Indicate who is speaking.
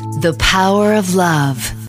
Speaker 1: The Power of Love.